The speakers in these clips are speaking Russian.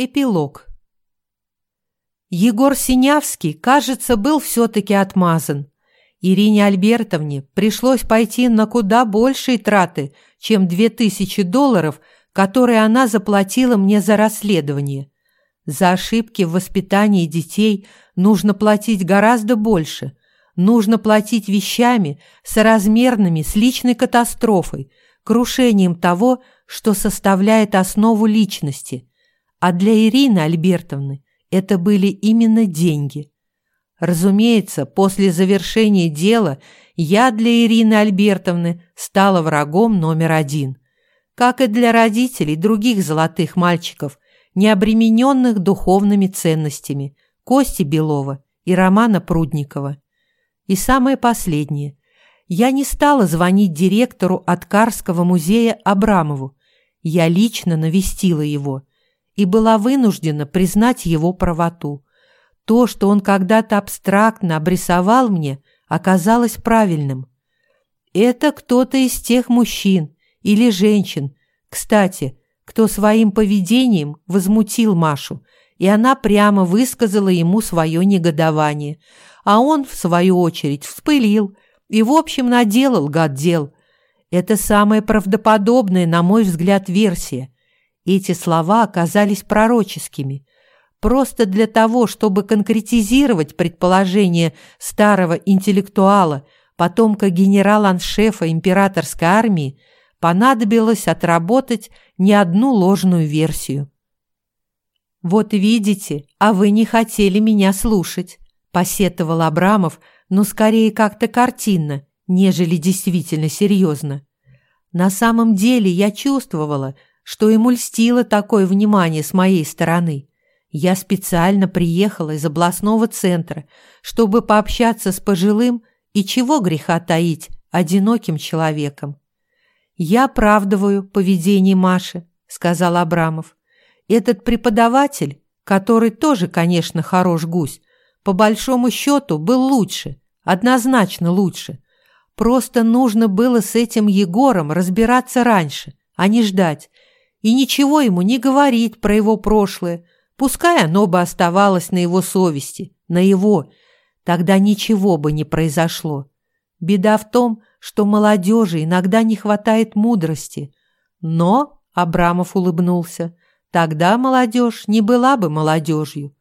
Эпилог. Егор Синявский, кажется, был все-таки отмазан. Ирине Альбертовне пришлось пойти на куда большие траты, чем две тысячи долларов, которые она заплатила мне за расследование. За ошибки в воспитании детей нужно платить гораздо больше. Нужно платить вещами, соразмерными с личной катастрофой, крушением того, что составляет основу личности – а для Ирины Альбертовны это были именно деньги. Разумеется, после завершения дела я для Ирины Альбертовны стала врагом номер один, как и для родителей других золотых мальчиков, не обремененных духовными ценностями Кости Белова и Романа Прудникова. И самое последнее. Я не стала звонить директору Откарского музея Абрамову. Я лично навестила его – и была вынуждена признать его правоту. То, что он когда-то абстрактно обрисовал мне, оказалось правильным. Это кто-то из тех мужчин или женщин, кстати, кто своим поведением возмутил Машу, и она прямо высказала ему свое негодование, а он, в свою очередь, вспылил и, в общем, наделал гад дел. Это самая правдоподобная, на мой взгляд, версия – эти слова оказались пророческими. Просто для того, чтобы конкретизировать предположение старого интеллектуала, потомка генерал-аншефа императорской армии, понадобилось отработать не одну ложную версию. «Вот видите, а вы не хотели меня слушать», – посетовал Абрамов, но скорее как-то картинно, нежели действительно серьезно. На самом деле я чувствовала, что ему льстило такое внимание с моей стороны. Я специально приехала из областного центра, чтобы пообщаться с пожилым и чего греха таить, одиноким человеком. «Я оправдываю поведение Маши», — сказал Абрамов. «Этот преподаватель, который тоже, конечно, хорош гусь, по большому счету был лучше, однозначно лучше. Просто нужно было с этим Егором разбираться раньше, а не ждать, и ничего ему не говорить про его прошлое. Пускай оно бы оставалось на его совести, на его. Тогда ничего бы не произошло. Беда в том, что молодежи иногда не хватает мудрости. Но, Абрамов улыбнулся, тогда молодежь не была бы молодежью.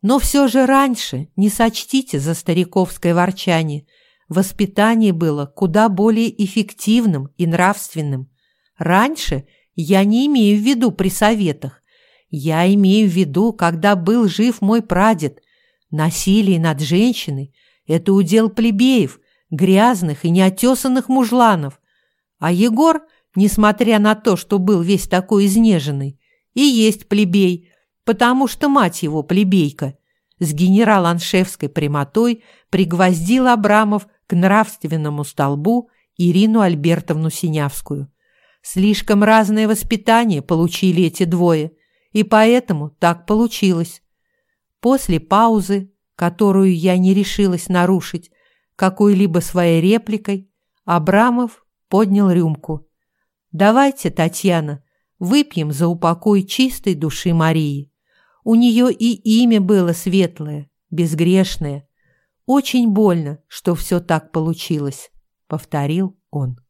Но все же раньше, не сочтите за стариковское ворчание, воспитание было куда более эффективным и нравственным. Раньше – я не имею в виду при советах. Я имею в виду, когда был жив мой прадед. Насилие над женщиной – это удел плебеев, грязных и неотесанных мужланов. А Егор, несмотря на то, что был весь такой изнеженный, и есть плебей, потому что мать его плебейка. С генерал-аншефской прямотой пригвоздил Абрамов к нравственному столбу Ирину Альбертовну Синявскую. Слишком разное воспитание получили эти двое, и поэтому так получилось. После паузы, которую я не решилась нарушить какой-либо своей репликой, Абрамов поднял рюмку. «Давайте, Татьяна, выпьем за упокой чистой души Марии. У нее и имя было светлое, безгрешное. Очень больно, что все так получилось», — повторил он.